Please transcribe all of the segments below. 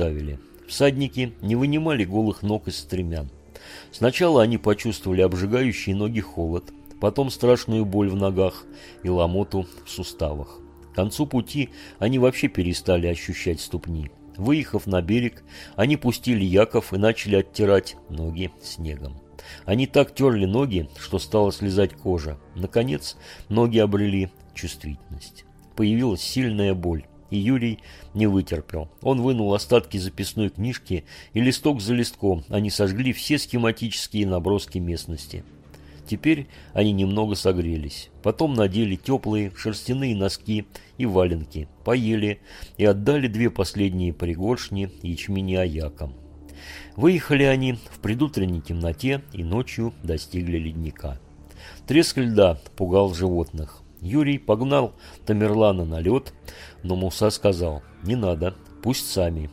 ставили. Всадники не вынимали голых ног из стремян. Сначала они почувствовали обжигающий ноги холод, потом страшную боль в ногах и ломоту в суставах. К концу пути они вообще перестали ощущать ступни. Выехав на берег, они пустили яков и начали оттирать ноги снегом. Они так терли ноги, что стала слезать кожа. Наконец, ноги обрели чувствительность. Появилась сильная боль. И Юрий не вытерпел. Он вынул остатки записной книжки, и листок за листком они сожгли все схематические наброски местности. Теперь они немного согрелись. Потом надели теплые шерстяные носки и валенки, поели и отдали две последние пригоршни ячмени аякам. Выехали они в предутренней темноте и ночью достигли ледника. Треск льда пугал животных. Юрий погнал Тамерлана на лед, но Муса сказал, не надо, пусть сами.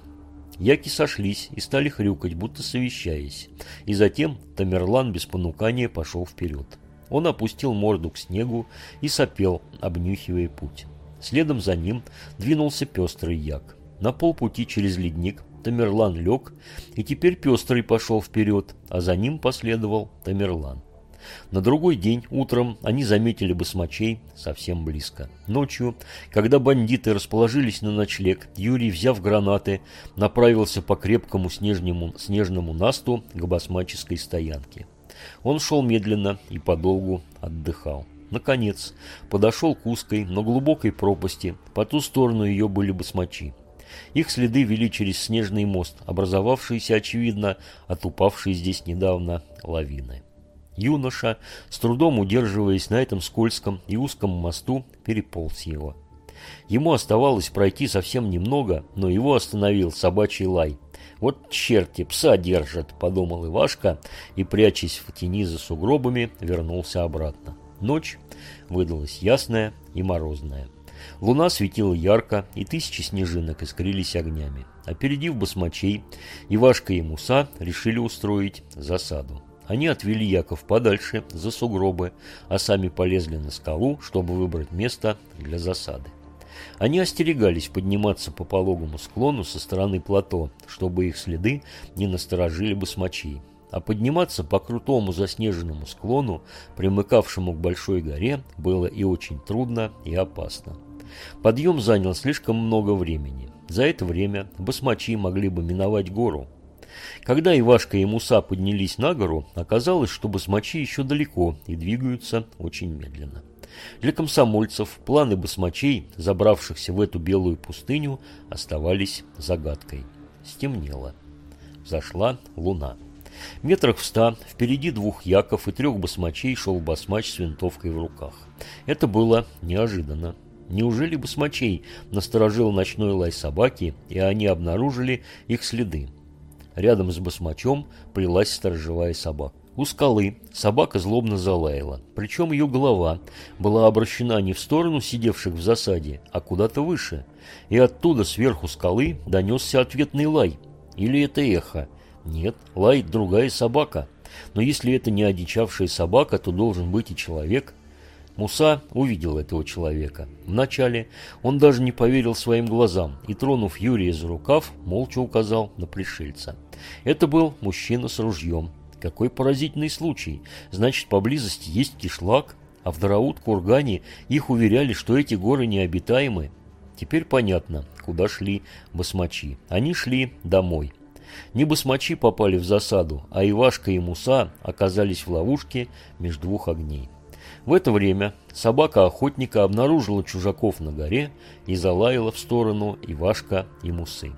Яки сошлись и стали хрюкать, будто совещаясь. И затем Тамерлан без понукания пошел вперед. Он опустил морду к снегу и сопел, обнюхивая путь. Следом за ним двинулся пестрый як. На полпути через ледник Тамерлан лег, и теперь пестрый пошел вперед, а за ним последовал Тамерлан. На другой день утром они заметили басмачей совсем близко. Ночью, когда бандиты расположились на ночлег, Юрий, взяв гранаты, направился по крепкому снежному, снежному насту к басмаческой стоянке. Он шел медленно и подолгу отдыхал. Наконец, подошел к узкой, но глубокой пропасти, по ту сторону ее были басмачи. Их следы вели через снежный мост, образовавшийся, очевидно, от упавшей здесь недавно лавины. Юноша, с трудом удерживаясь на этом скользком и узком мосту, переполз его. Ему оставалось пройти совсем немного, но его остановил собачий лай. «Вот черти, пса держат», — подумал Ивашка и, прячась в тени за сугробами, вернулся обратно. Ночь выдалась ясная и морозная. Луна светила ярко, и тысячи снежинок искрились огнями. Опередив басмачей, Ивашка и Муса решили устроить засаду. Они отвели Яков подальше, за сугробы, а сами полезли на скалу, чтобы выбрать место для засады. Они остерегались подниматься по пологому склону со стороны плато, чтобы их следы не насторожили басмачей. А подниматься по крутому заснеженному склону, примыкавшему к большой горе, было и очень трудно, и опасно. Подъем занял слишком много времени. За это время басмачи могли бы миновать гору, когда Ивашка и Муса поднялись на гору, оказалось, что басмачи еще далеко и двигаются очень медленно. Для комсомольцев планы басмачей, забравшихся в эту белую пустыню, оставались загадкой. Стемнело. Зашла луна. Метрах в ста впереди двух яков и трех басмачей шел басмач с винтовкой в руках. Это было неожиданно. Неужели басмачей насторожил ночной лай собаки, и они обнаружили их следы? Рядом с басмачом плелась сторожевая собака. У скалы собака злобно залаяла, причем ее голова была обращена не в сторону сидевших в засаде, а куда-то выше. И оттуда сверху скалы донесся ответный лай. Или это эхо? Нет, лает другая собака. Но если это не одичавшая собака, то должен быть и человек – Муса увидел этого человека. Вначале он даже не поверил своим глазам и, тронув Юрия за рукав, молча указал на пришельца. Это был мужчина с ружьем. Какой поразительный случай. Значит, поблизости есть кишлак, а в Дараут-Кургане их уверяли, что эти горы необитаемы. Теперь понятно, куда шли басмачи. Они шли домой. Не басмачи попали в засаду, а Ивашка и Муса оказались в ловушке между двух огней. В это время собака охотника обнаружила чужаков на горе и залаяла в сторону Ивашка и Мусы.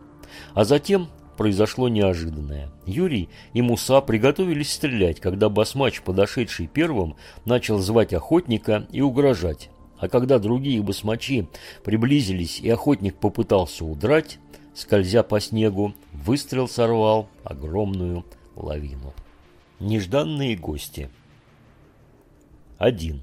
А затем произошло неожиданное. Юрий и Муса приготовились стрелять, когда басмач, подошедший первым, начал звать охотника и угрожать. А когда другие басмачи приблизились и охотник попытался удрать, скользя по снегу, выстрел сорвал огромную лавину. Нежданные гости – 1.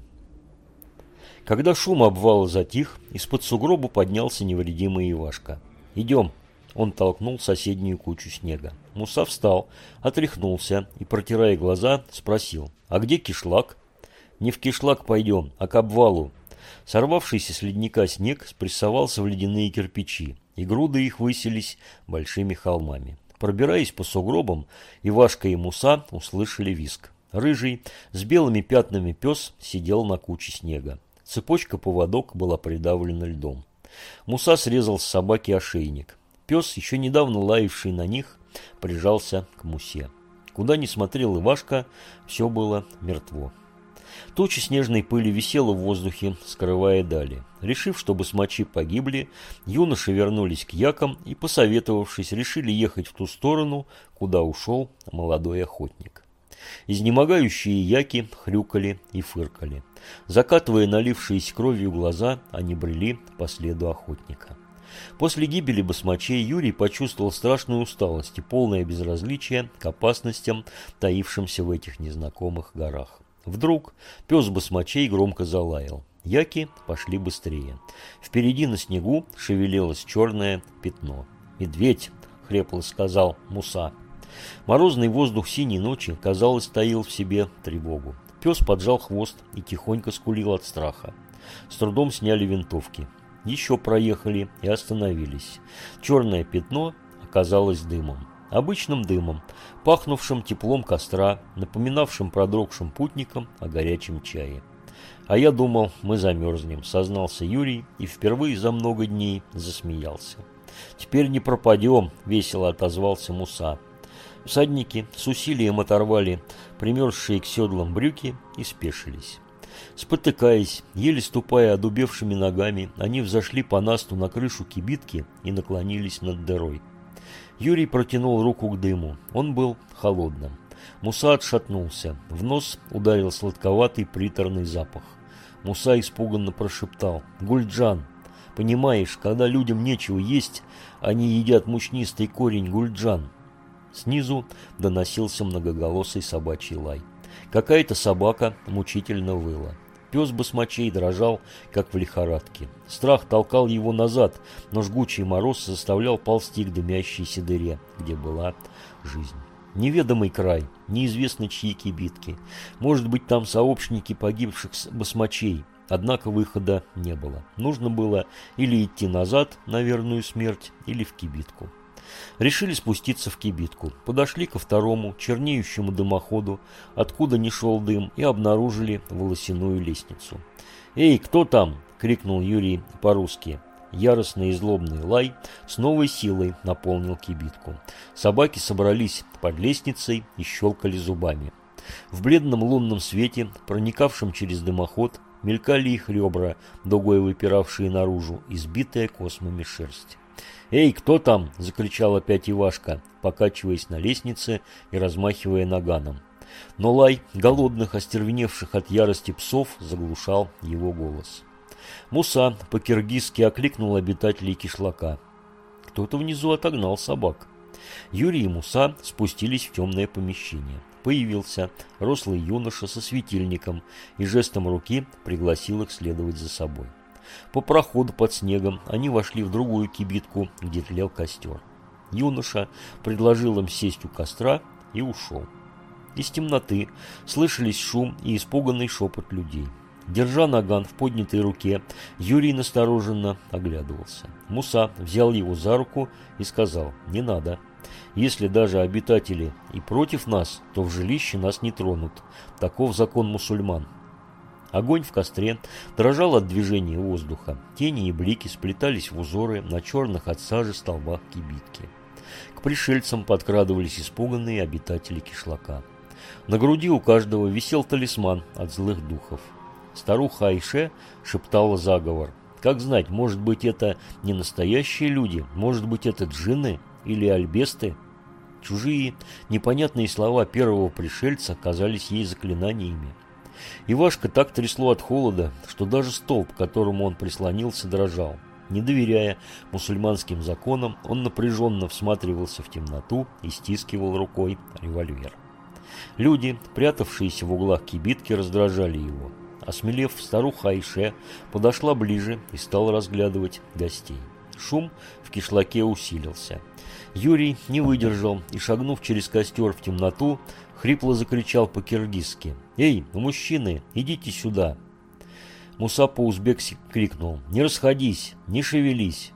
Когда шум обвала затих, из-под сугроба поднялся невредимый Ивашка. «Идем!» Он толкнул соседнюю кучу снега. Муса встал, отряхнулся и, протирая глаза, спросил, «А где кишлак?» «Не в кишлак пойдем, а к обвалу». Сорвавшийся с ледника снег спрессовался в ледяные кирпичи. и груды их высились большими холмами. Пробираясь по сугробам, Ивашка и Муса услышали виск. Рыжий, с белыми пятнами пес сидел на куче снега. Цепочка поводок была придавлена льдом. Муса срезал с собаки ошейник. Пес, еще недавно лаявший на них, прижался к Мусе. Куда ни смотрел Ивашка, все было мертво. Туча снежной пыли висела в воздухе, скрывая дали. Решив, что басмачи погибли, юноши вернулись к якам и, посоветовавшись, решили ехать в ту сторону, куда ушел молодой охотник. Изнемогающие яки хрюкали и фыркали. Закатывая налившиеся кровью глаза, они брели по следу охотника. После гибели басмачей Юрий почувствовал страшную усталость и полное безразличие к опасностям, таившимся в этих незнакомых горах. Вдруг пес басмачей громко залаял. Яки пошли быстрее. Впереди на снегу шевелилось черное пятно. «Медведь!» — хрепло сказал Муса. Морозный воздух синей ночи, казалось, таил в себе тревогу. Пес поджал хвост и тихонько скулил от страха. С трудом сняли винтовки. Еще проехали и остановились. Черное пятно оказалось дымом. Обычным дымом, пахнувшим теплом костра, напоминавшим продрогшим путникам о горячем чае. «А я думал, мы замерзнем», — сознался Юрий и впервые за много дней засмеялся. «Теперь не пропадем», — весело отозвался Муса. Всадники с усилием оторвали примерзшие к седлам брюки и спешились. Спотыкаясь, еле ступая одубевшими ногами, они взошли по насту на крышу кибитки и наклонились над дырой. Юрий протянул руку к дыму. Он был холодным. Муса отшатнулся. В нос ударил сладковатый приторный запах. Муса испуганно прошептал. «Гульджан! Понимаешь, когда людям нечего есть, они едят мучнистый корень гульджан. Снизу доносился многоголосый собачий лай. Какая-то собака мучительно выла. Пес басмачей дрожал, как в лихорадке. Страх толкал его назад, но жгучий мороз заставлял ползти к дымящейся дыре, где была жизнь. Неведомый край, неизвестно чьи кибитки. Может быть, там сообщники погибших басмачей. Однако выхода не было. Нужно было или идти назад на верную смерть, или в кибитку. Решили спуститься в кибитку. Подошли ко второму, чернеющему дымоходу, откуда не шел дым, и обнаружили волосяную лестницу. «Эй, кто там?» — крикнул Юрий по-русски. Яростный и злобный лай с новой силой наполнил кибитку. Собаки собрались под лестницей и щелкали зубами. В бледном лунном свете, проникавшем через дымоход, мелькали их ребра, дугой выпиравшие наружу, избитая космами шерсть. «Эй, кто там?» – закричал опять Ивашка, покачиваясь на лестнице и размахивая наганом. Но лай голодных, остервеневших от ярости псов заглушал его голос. Муса по-киргизски окликнул обитателей кишлака. Кто-то внизу отогнал собак. Юрий и Муса спустились в темное помещение. Появился рослый юноша со светильником и жестом руки пригласил их следовать за собой. По проходу под снегом они вошли в другую кибитку, где тлел костер. Юноша предложил им сесть у костра и ушел. Из темноты слышались шум и испуганный шепот людей. Держа наган в поднятой руке, Юрий настороженно оглядывался. Муса взял его за руку и сказал «Не надо. Если даже обитатели и против нас, то в жилище нас не тронут. Таков закон мусульман. Огонь в костре дрожал от движения воздуха. Тени и блики сплетались в узоры на черных от сажи столбах кибитки. К пришельцам подкрадывались испуганные обитатели кишлака. На груди у каждого висел талисман от злых духов. Старуха Айше шептала заговор. Как знать, может быть это не настоящие люди, может быть это джинны или альбесты? Чужие, непонятные слова первого пришельца казались ей заклинаниями. Ивашка так трясло от холода, что даже столб, к которому он прислонился, дрожал. Не доверяя мусульманским законам, он напряженно всматривался в темноту и стискивал рукой револьвер. Люди, прятавшиеся в углах кибитки, раздражали его. Осмелев, старуха Айше подошла ближе и стала разглядывать гостей. Шум в кишлаке усилился. Юрий не выдержал и, шагнув через костер в темноту, Хрипло закричал по-киргизски. «Эй, мужчины, идите сюда!» Муса по-узбекски крикнул. «Не расходись, не шевелись!»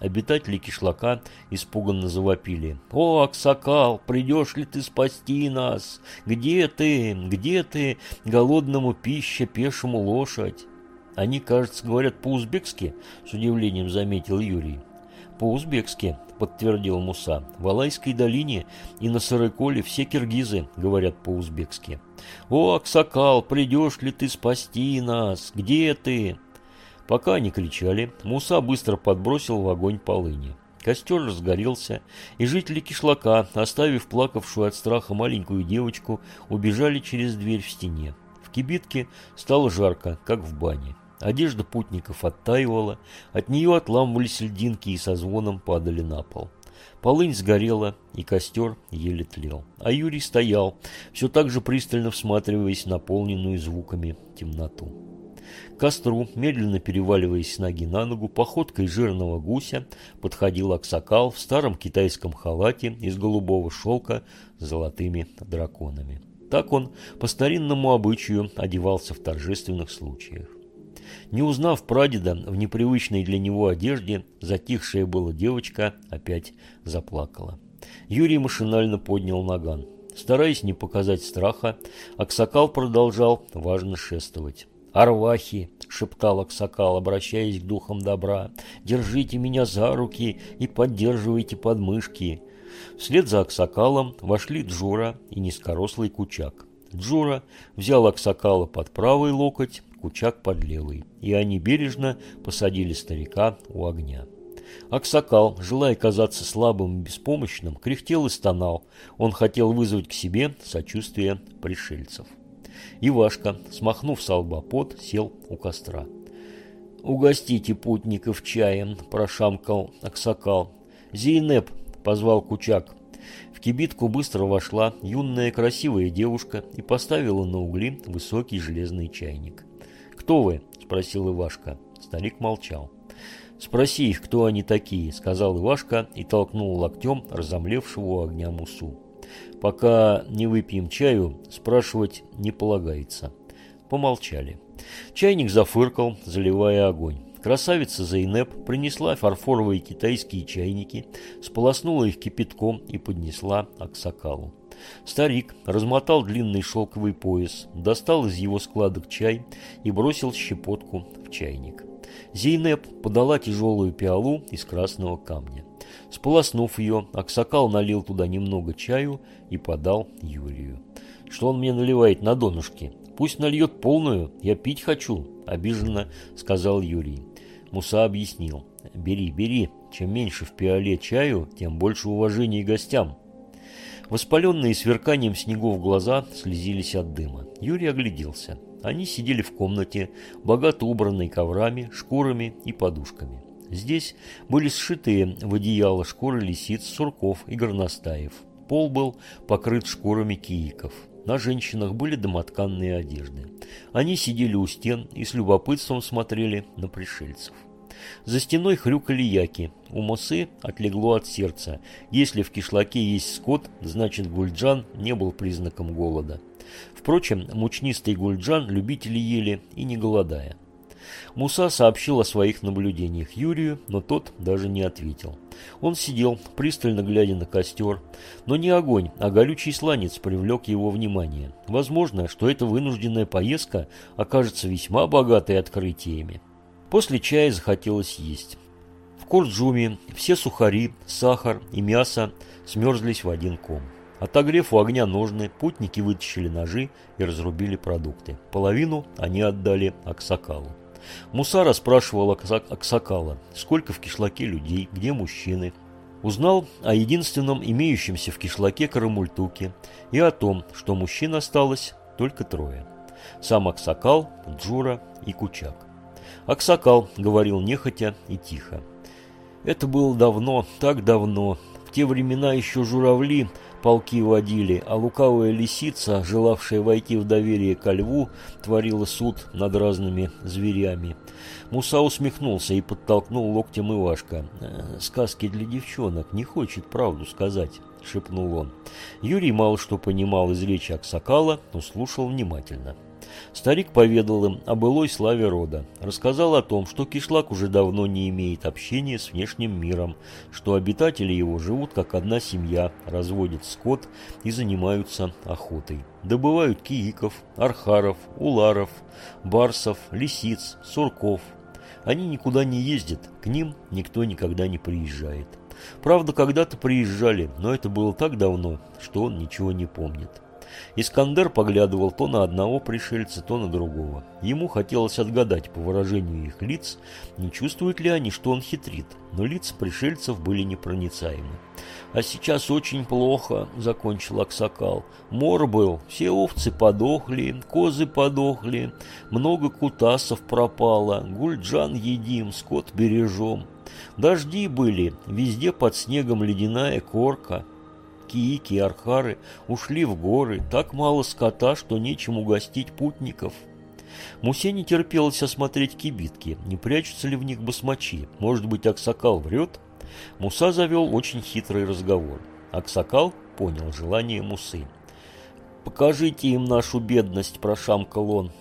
Обитатели кишлака испуганно завопили. «О, Аксакал, придешь ли ты спасти нас? Где ты? Где ты? Голодному пища, пешему лошадь!» «Они, кажется, говорят по-узбекски», — с удивлением заметил Юрий. «По-узбекски», — подтвердил Муса. «В Алайской долине и на Сарыколе все киргизы говорят по-узбекски». «О, Аксакал, придешь ли ты спасти нас? Где ты?» Пока они кричали, Муса быстро подбросил в огонь полыни. Костер разгорелся, и жители кишлака, оставив плакавшую от страха маленькую девочку, убежали через дверь в стене. В кибитке стало жарко, как в бане. Одежда путников оттаивала, от нее отламывались льдинки и со звоном падали на пол. Полынь сгорела, и костер еле тлел. А Юрий стоял, все так же пристально всматриваясь в наполненную звуками темноту. К костру, медленно переваливаясь с ноги на ногу, походкой жирного гуся подходил Аксакал в старом китайском халате из голубого шелка с золотыми драконами. Так он по старинному обычаю одевался в торжественных случаях. Не узнав прадеда в непривычной для него одежде, затихшая была девочка опять заплакала. Юрий машинально поднял наган. Стараясь не показать страха, Аксакал продолжал важно шествовать. «Арвахи!» — шептал Аксакал, обращаясь к духам добра. «Держите меня за руки и поддерживайте подмышки!» Вслед за Аксакалом вошли Джура и низкорослый Кучак. Джура взял Аксакала под правый локоть, Кучак под левый, и они бережно посадили старика у огня. Аксакал, желая казаться слабым и беспомощным, кряхтел и стонал. Он хотел вызвать к себе сочувствие пришельцев. Ивашка, смахнув с лба пот, сел у костра. «Угостите путников чаем», – прошамкал Аксакал. «Зейнеп», – позвал Кучак. В кибитку быстро вошла юная красивая девушка и поставила на угли высокий железный чайник. «Кто вы?» – спросил Ивашка. Старик молчал. «Спроси их, кто они такие», – сказал Ивашка и толкнул локтем разомлевшего огня мусу. «Пока не выпьем чаю, спрашивать не полагается». Помолчали. Чайник зафыркал, заливая огонь. Красавица Зайнеп принесла фарфоровые китайские чайники, сполоснула их кипятком и поднесла Аксакалу. Старик размотал длинный шелковый пояс, достал из его складок чай и бросил щепотку в чайник. Зейнеп подала тяжелую пиалу из красного камня. Сполоснув ее, Аксакал налил туда немного чаю и подал Юрию. «Что он мне наливает на донышке? Пусть нальет полную, я пить хочу», – обиженно сказал Юрий. Муса объяснил. «Бери, бери, чем меньше в пиале чаю, тем больше уважения гостям». Воспаленные сверканием снегов глаза слезились от дыма. Юрий огляделся. Они сидели в комнате, богато убранной коврами, шкурами и подушками. Здесь были сшитые в одеяло шкуры лисиц, сурков и горностаев. Пол был покрыт шкурами кииков. На женщинах были домотканные одежды. Они сидели у стен и с любопытством смотрели на пришельцев. За стеной хрюкали яки. У Мосы отлегло от сердца. Если в кишлаке есть скот, значит гульджан не был признаком голода. Впрочем, мучнистый гульджан любители ели и не голодая. Муса сообщил о своих наблюдениях Юрию, но тот даже не ответил. Он сидел, пристально глядя на костер, но не огонь, а горючий сланец привлек его внимание. Возможно, что эта вынужденная поездка окажется весьма богатой открытиями. После чая захотелось есть. В Курджуме все сухари, сахар и мясо смерзлись в один ком. Отогрев у огня ножны, путники вытащили ножи и разрубили продукты. Половину они отдали Аксакалу. Муса расспрашивал Аксакала, сколько в кишлаке людей, где мужчины. Узнал о единственном имеющемся в кишлаке карамультуке и о том, что мужчин осталось только трое. Сам Аксакал, Джура и Кучак. Аксакал говорил нехотя и тихо. Это было давно, так давно. В те времена еще журавли полки водили, а лукавая лисица, желавшая войти в доверие ко льву, творила суд над разными зверями. Муса усмехнулся и подтолкнул локтем Ивашка. «Э, «Сказки для девчонок, не хочет правду сказать», — шепнул он. Юрий мало что понимал из речи Аксакала, но слушал внимательно. Старик поведал им о былой славе рода, рассказал о том, что кишлак уже давно не имеет общения с внешним миром, что обитатели его живут как одна семья, разводят скот и занимаются охотой. Добывают кииков, архаров, уларов, барсов, лисиц, сурков. Они никуда не ездят, к ним никто никогда не приезжает. Правда, когда-то приезжали, но это было так давно, что он ничего не помнит. Искандер поглядывал то на одного пришельца, то на другого. Ему хотелось отгадать по выражению их лиц, не чувствуют ли они, что он хитрит, но лица пришельцев были непроницаемы. «А сейчас очень плохо», — закончил Аксакал. «Мор был, все овцы подохли, козы подохли, много кутасов пропало, гульджан едим, скот бережем. Дожди были, везде под снегом ледяная корка». Киики и архары ушли в горы, так мало скота, что нечем угостить путников. Мусе не терпелось осмотреть кибитки, не прячутся ли в них басмачи. Может быть, Аксакал врет? Муса завел очень хитрый разговор. Аксакал понял желание Мусы. «Покажите им нашу бедность», – прошамкал он.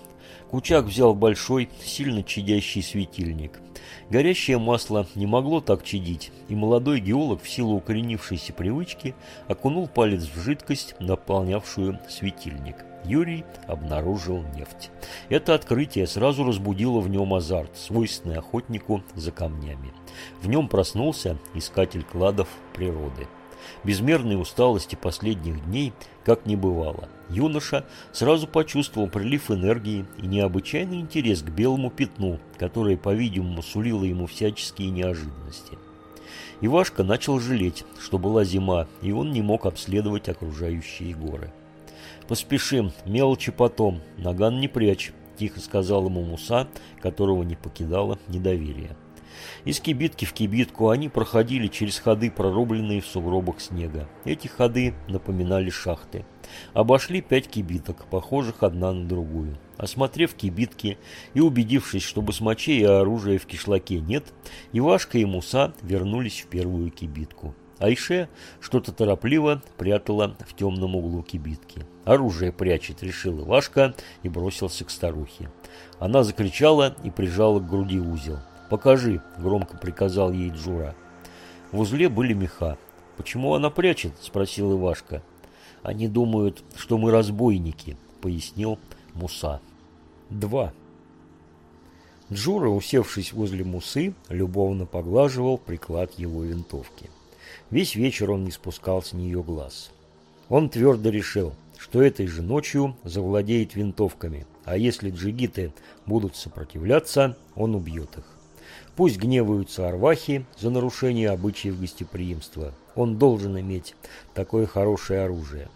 Кучак взял большой, сильно чадящий светильник. Горящее масло не могло так чадить, и молодой геолог в силу укоренившейся привычки окунул палец в жидкость, наполнявшую светильник. Юрий обнаружил нефть. Это открытие сразу разбудило в нем азарт, свойственный охотнику за камнями. В нем проснулся искатель кладов природы. Безмерной усталости последних дней как не бывало. Юноша сразу почувствовал прилив энергии и необычайный интерес к белому пятну, которое, по-видимому, сулило ему всяческие неожиданности. Ивашка начал жалеть, что была зима, и он не мог обследовать окружающие горы. «Поспешим, мелочи потом, наган не прячь», – тихо сказал ему Муса, которого не покидало недоверие. Из кибитки в кибитку они проходили через ходы, прорубленные в сугробах снега. Эти ходы напоминали шахты. Обошли пять кибиток, похожих одна на другую. Осмотрев кибитки и убедившись, что басмачей и оружия в кишлаке нет, Ивашка и Муса вернулись в первую кибитку. Айше что-то торопливо прятала в темном углу кибитки. «Оружие прячет», — решил Ивашка и бросился к старухе. Она закричала и прижала к груди узел. «Покажи», — громко приказал ей Джура. В узле были меха. «Почему она прячет?» — спросил Ивашка. «Они думают, что мы разбойники», — пояснил Муса. 2. Джура, усевшись возле Мусы, любовно поглаживал приклад его винтовки. Весь вечер он не спускал с нее глаз. Он твердо решил, что этой же ночью завладеет винтовками, а если джигиты будут сопротивляться, он убьет их. Пусть гневаются арвахи за нарушение обычаев гостеприимства. Он должен иметь такое хорошее оружие.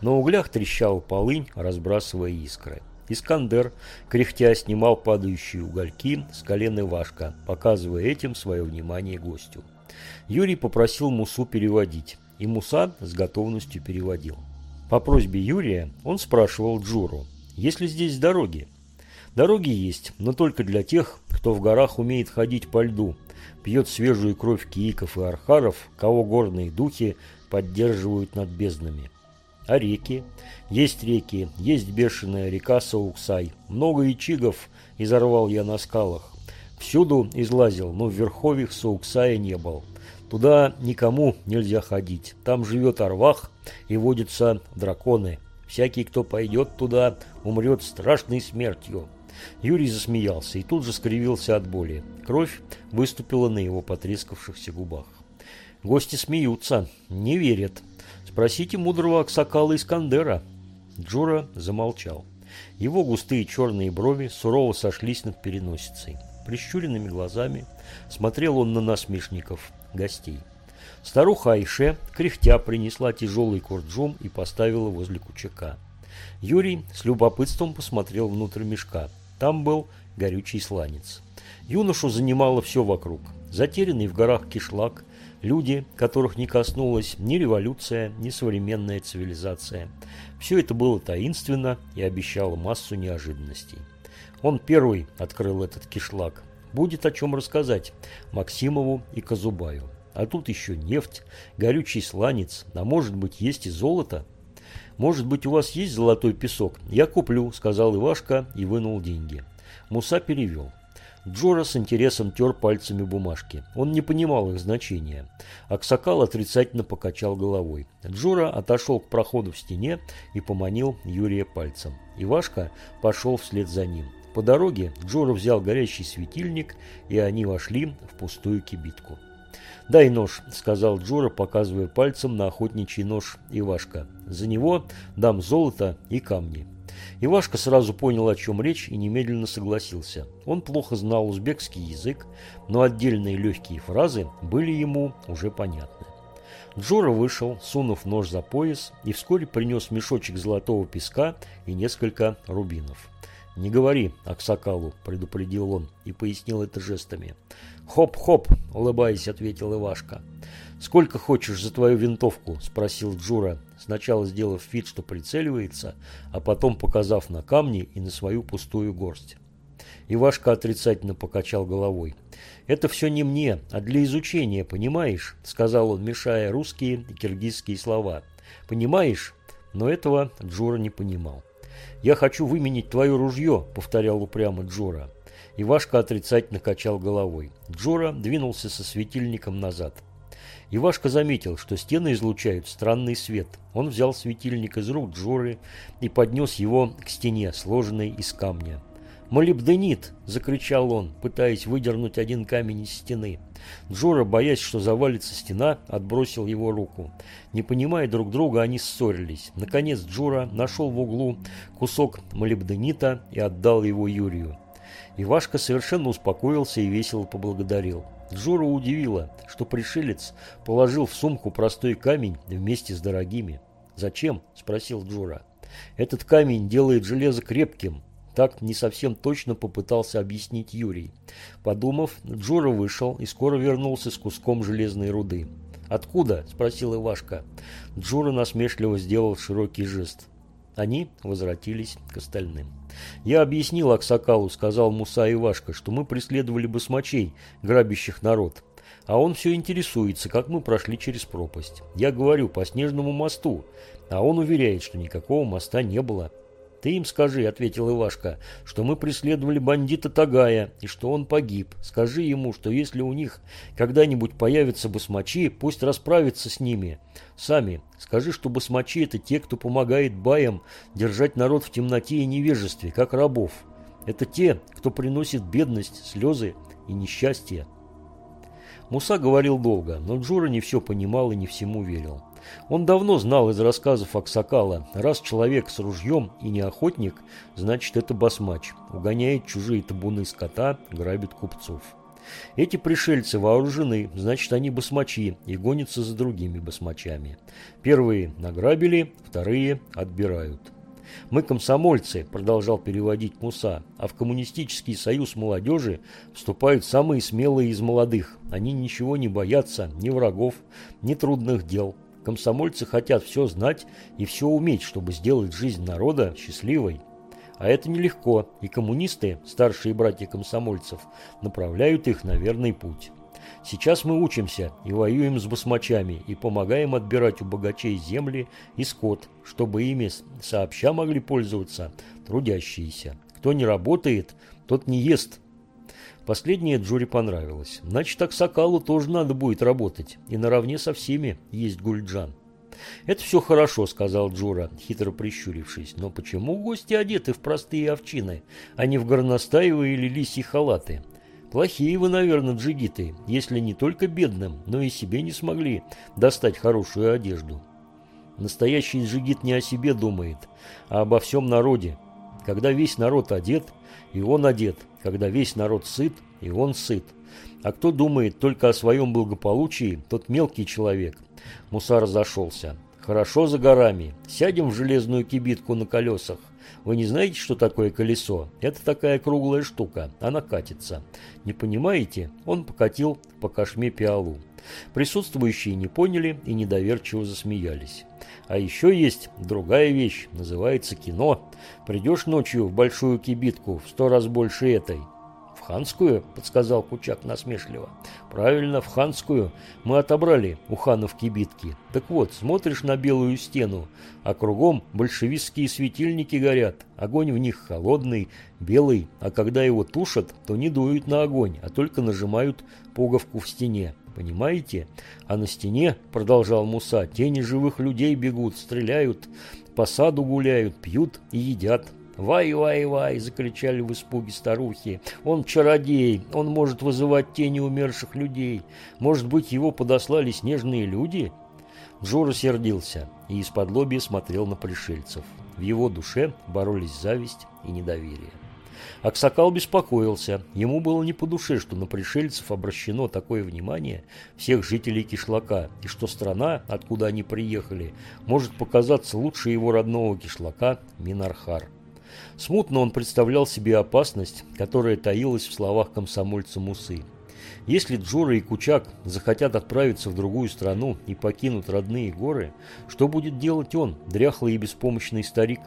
На углях трещал полынь, разбрасывая искры. Искандер, кряхтя, снимал падающие угольки с колен Ивашка, показывая этим свое внимание гостю. Юрий попросил Мусу переводить, и Муса с готовностью переводил. По просьбе Юрия он спрашивал Джуру, есть ли здесь дороги. Дороги есть, но только для тех, кто в горах умеет ходить по льду, пьет свежую кровь кииков и архаров, кого горные духи поддерживают над безднами. А реки? Есть реки, есть бешеная река Сауксай. Много ячигов изорвал я на скалах. Всюду излазил, но в верховьях Сауксая не был. Туда никому нельзя ходить. Там живет Арвах и водятся драконы. Всякий, кто пойдет туда, умрет страшной смертью. Юрий засмеялся и тут же скривился от боли. Кровь выступила на его потрескавшихся губах. Гости смеются, не верят. Спросите мудрого Аксакала Искандера. Джура замолчал. Его густые черные брови сурово сошлись над переносицей. Прищуренными глазами смотрел он на насмешников, гостей. Старуха Айше, кряхтя, принесла тяжелый курджум и поставила возле кучака. Юрий с любопытством посмотрел внутрь мешка. Там был горючий сланец. Юношу занимало все вокруг. Затерянный в горах кишлак, люди, которых не коснулась ни революция, ни современная цивилизация. Все это было таинственно и обещало массу неожиданностей. Он первый открыл этот кишлак. Будет о чем рассказать Максимову и Казубаю. А тут еще нефть, горючий сланец, а может быть есть и золото. «Может быть, у вас есть золотой песок? Я куплю», – сказал Ивашка и вынул деньги. Муса перевел. Джора с интересом тер пальцами бумажки. Он не понимал их значения. Аксакал отрицательно покачал головой. Джора отошел к проходу в стене и поманил Юрия пальцем. Ивашка пошел вслед за ним. По дороге Джора взял горящий светильник, и они вошли в пустую кибитку. «Дай нож», — сказал Джора, показывая пальцем на охотничий нож Ивашка. «За него дам золото и камни». Ивашка сразу понял, о чем речь, и немедленно согласился. Он плохо знал узбекский язык, но отдельные легкие фразы были ему уже понятны. Джура вышел, сунув нож за пояс, и вскоре принес мешочек золотого песка и несколько рубинов. «Не говори Аксакалу», – предупредил он и пояснил это жестами. «Хоп-хоп», – улыбаясь, ответил Ивашка. «Сколько хочешь за твою винтовку?» – спросил Джура, сначала сделав вид, что прицеливается, а потом показав на камни и на свою пустую горсть. Ивашка отрицательно покачал головой. «Это все не мне, а для изучения, понимаешь?» – сказал он, мешая русские и киргизские слова. «Понимаешь?» Но этого Джура не понимал. «Я хочу выменить твое ружье», — повторял упрямо Джора. Ивашка отрицательно качал головой. Джора двинулся со светильником назад. Ивашка заметил, что стены излучают странный свет. Он взял светильник из рук Джоры и поднес его к стене, сложенной из камня. «Молибденит!» – закричал он, пытаясь выдернуть один камень из стены. Джора, боясь, что завалится стена, отбросил его руку. Не понимая друг друга, они ссорились. Наконец Джора нашел в углу кусок молибденита и отдал его Юрию. Ивашка совершенно успокоился и весело поблагодарил. Джора удивило, что пришелец положил в сумку простой камень вместе с дорогими. «Зачем?» – спросил Джора. «Этот камень делает железо крепким, так не совсем точно попытался объяснить Юрий. Подумав, Джора вышел и скоро вернулся с куском железной руды. «Откуда?» – спросил Ивашка. Джора насмешливо сделал широкий жест. Они возвратились к остальным. «Я объяснил Аксакалу», – сказал Муса Ивашка, – «что мы преследовали басмачей, грабящих народ. А он все интересуется, как мы прошли через пропасть. Я говорю, по снежному мосту, а он уверяет, что никакого моста не было». «Ты им скажи», — ответил Ивашка, — «что мы преследовали бандита Тагая и что он погиб. Скажи ему, что если у них когда-нибудь появятся басмачи, пусть расправятся с ними. Сами скажи, что басмачи — это те, кто помогает баям держать народ в темноте и невежестве, как рабов. Это те, кто приносит бедность, слезы и несчастье». Муса говорил долго, но Джура не все понимал и не всему верил. Он давно знал из рассказов Аксакала, раз человек с ружьем и не охотник, значит это басмач, угоняет чужие табуны скота, грабит купцов. Эти пришельцы вооружены, значит они басмачи и гонятся за другими басмачами. Первые награбили, вторые отбирают. «Мы комсомольцы», – продолжал переводить Муса, «а в Коммунистический союз молодежи вступают самые смелые из молодых. Они ничего не боятся, ни врагов, ни трудных дел. Комсомольцы хотят все знать и все уметь, чтобы сделать жизнь народа счастливой. А это нелегко, и коммунисты, старшие братья комсомольцев, направляют их на верный путь. Сейчас мы учимся и воюем с басмачами и помогаем отбирать у богачей земли и скот, чтобы ими сообща могли пользоваться трудящиеся. Кто не работает, тот не ест, Последнее Джури понравилось. Значит, Аксакалу тоже надо будет работать. И наравне со всеми есть Гульджан. «Это все хорошо», — сказал Джура, хитро прищурившись. «Но почему гости одеты в простые овчины, а не в горностаевые или лисьи халаты? Плохие вы, наверное, джигиты, если не только бедным, но и себе не смогли достать хорошую одежду. Настоящий джигит не о себе думает, а обо всем народе. Когда весь народ одет, и он одет, когда весь народ сыт, и он сыт. А кто думает только о своем благополучии, тот мелкий человек. Мусар зашелся. Хорошо за горами. Сядем в железную кибитку на колесах. Вы не знаете, что такое колесо? Это такая круглая штука. Она катится. Не понимаете? Он покатил по кошме пиалу. Присутствующие не поняли и недоверчиво засмеялись. А еще есть другая вещь, называется кино. Придешь ночью в большую кибитку в сто раз больше этой. Ханскую?» – подсказал Кучак насмешливо. «Правильно, в ханскую. Мы отобрали у ханов кибитки. Так вот, смотришь на белую стену, а кругом большевистские светильники горят. Огонь в них холодный, белый, а когда его тушат, то не дуют на огонь, а только нажимают пуговку в стене. Понимаете? А на стене, продолжал Муса, тени живых людей бегут, стреляют, по саду гуляют, пьют и едят. «Вай-вай-вай!» – закричали в испуге старухи. «Он чародей! Он может вызывать тени умерших людей! Может быть, его подослали снежные люди?» Джора сердился и из-под лобья смотрел на пришельцев. В его душе боролись зависть и недоверие. Аксакал беспокоился. Ему было не по душе, что на пришельцев обращено такое внимание всех жителей Кишлака, и что страна, откуда они приехали, может показаться лучше его родного Кишлака Минархар. Смутно он представлял себе опасность, которая таилась в словах комсомольца Мусы. Если Джора и Кучак захотят отправиться в другую страну и покинут родные горы, что будет делать он, дряхлый и беспомощный старик?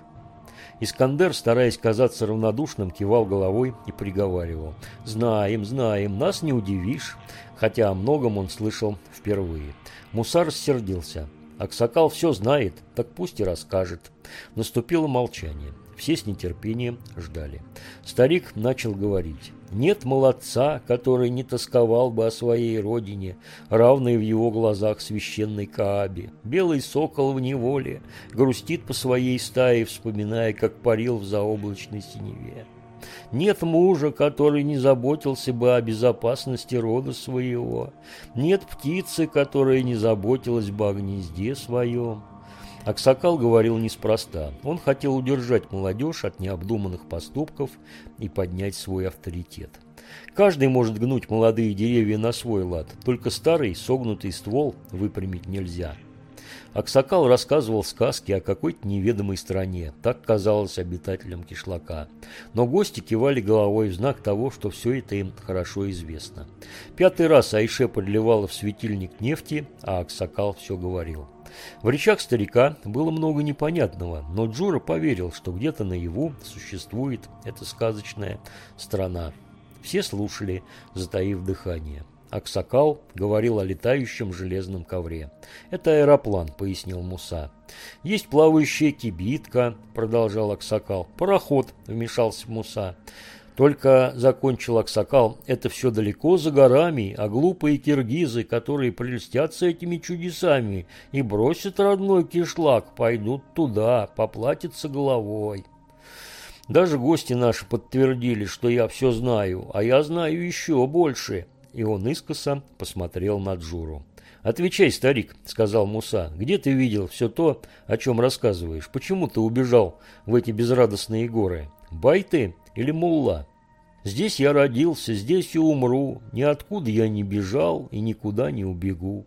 Искандер, стараясь казаться равнодушным, кивал головой и приговаривал. «Знаем, знаем, нас не удивишь», хотя о многом он слышал впервые. Мусар рассердился. Аксакал все знает, так пусть и расскажет. Наступило молчание. Все с нетерпением ждали. Старик начал говорить. Нет молодца, который не тосковал бы о своей родине, равной в его глазах священной Каабе. Белый сокол в неволе грустит по своей стае, вспоминая, как парил в заоблачной синеве. Нет мужа, который не заботился бы о безопасности рода своего. Нет птицы, которая не заботилась бы о гнезде своем. Аксакал говорил неспроста. Он хотел удержать молодежь от необдуманных поступков и поднять свой авторитет. Каждый может гнуть молодые деревья на свой лад, только старый согнутый ствол выпрямить нельзя. Аксакал рассказывал сказки о какой-то неведомой стране, так казалось обитателям кишлака. Но гости кивали головой в знак того, что все это им хорошо известно. Пятый раз Айше подливала в светильник нефти, а Аксакал все говорил. В речах старика было много непонятного, но Джура поверил, что где-то наяву существует эта сказочная страна. Все слушали, затаив дыхание. Аксакал говорил о летающем железном ковре. «Это аэроплан», — пояснил Муса. «Есть плавающая кибитка», — продолжал Аксакал. «Пароход», — вмешался Муса. Только, закончил Аксакал, это все далеко за горами, а глупые киргизы, которые прельстятся этими чудесами и бросят родной кишлак, пойдут туда, поплатятся головой. Даже гости наши подтвердили, что я все знаю, а я знаю еще больше. И он искоса посмотрел на Джуру. «Отвечай, старик», — сказал Муса, — «где ты видел все то, о чем рассказываешь? Почему ты убежал в эти безрадостные горы? Бай ты или мулла?» Здесь я родился, здесь и умру, ниоткуда я не бежал и никуда не убегу.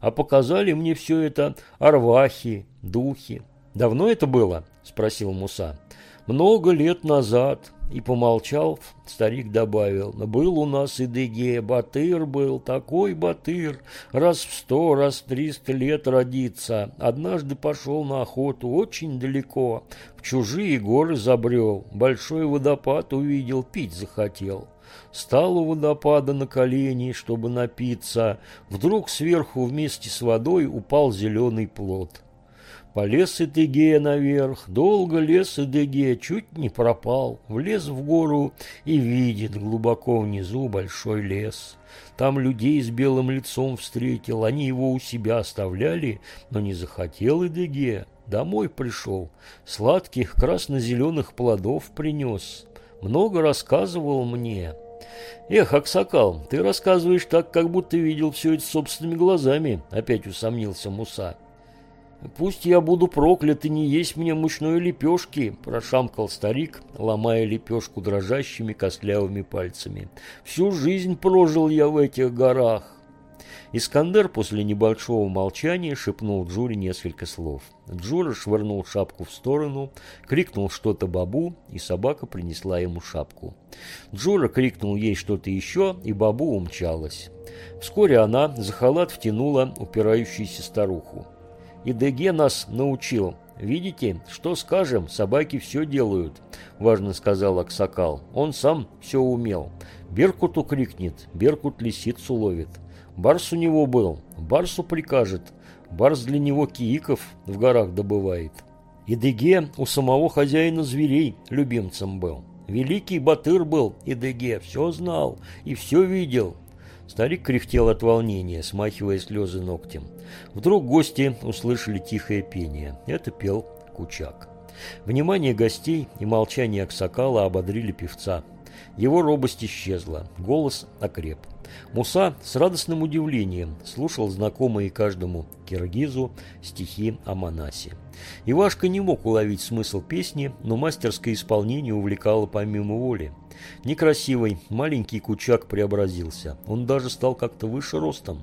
А показали мне все это арвахи, духи. Давно это было? Спросил Муса. Много лет назад. И помолчал, старик добавил, был у нас и Деге, Батыр был, такой Батыр, раз в сто, раз в триста лет родится. Однажды пошел на охоту очень далеко, в чужие горы забрел, большой водопад увидел, пить захотел. Стал у водопада на колени, чтобы напиться. Вдруг сверху вместе с водой упал зеленый плод. Полез Эдыгея наверх, долго лез Эдыгея, чуть не пропал, влез в гору и видит глубоко внизу большой лес. Там людей с белым лицом встретил, они его у себя оставляли, но не захотел Эдыгея. Домой пришел, сладких красно-зеленых плодов принес. Много рассказывал мне. «Эх, Аксакал, ты рассказываешь так, как будто видел все это собственными глазами», — опять усомнился Муса. «Пусть я буду проклят и не есть мне мучной лепешки», – прошамкал старик, ломая лепешку дрожащими костлявыми пальцами. «Всю жизнь прожил я в этих горах». Искандер после небольшого молчания шепнул Джуре несколько слов. Джура швырнул шапку в сторону, крикнул что-то бабу, и собака принесла ему шапку. Джура крикнул ей что-то еще, и бабу умчалась. Вскоре она за халат втянула упирающуюся старуху. И Деге нас научил, видите, что скажем, собаки все делают», — важно сказал Аксакал. «Он сам все умел. Беркуту крикнет, Беркут лисицу ловит. Барс у него был, Барсу прикажет. Барс для него кииков в горах добывает. И Деге у самого хозяина зверей любимцем был. Великий Батыр был, и Деге все знал и все видел. Старик кряхтел от волнения, смахивая слезы ногтем. Вдруг гости услышали тихое пение. Это пел Кучак. Внимание гостей и молчание Аксакала ободрили певца. Его робость исчезла, голос окреп. Муса с радостным удивлением слушал знакомые каждому киргизу стихи о Манасе. Ивашка не мог уловить смысл песни, но мастерское исполнение увлекало помимо воли. Некрасивый, маленький Кучак преобразился. Он даже стал как-то выше ростом.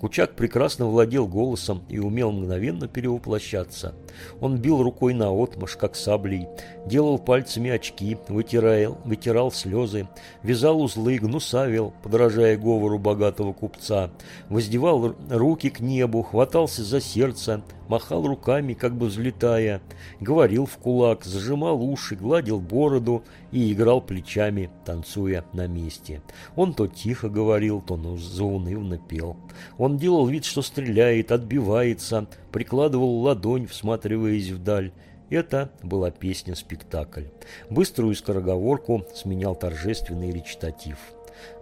Кучак прекрасно владел голосом и умел мгновенно перевоплощаться. Он бил рукой на отмашь, как саблей, делал пальцами очки, вытирал, вытирал слезы, вязал узлы, гнусавил, подражая говору богатого купца, воздевал руки к небу, хватался за сердце, махал руками, как бы взлетая, говорил в кулак, зажимал уши, гладил бороду и играл плечами, танцуя на месте. Он то тихо говорил, то заунывно пел. Он делал вид, что стреляет, отбивается, прикладывал ладонь, всматриваясь вдаль. Это была песня-спектакль. Быструю скороговорку сменял торжественный речитатив.